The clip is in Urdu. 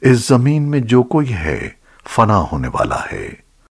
اس زمین میں جو کوئی ہے فنا ہونے والا ہے۔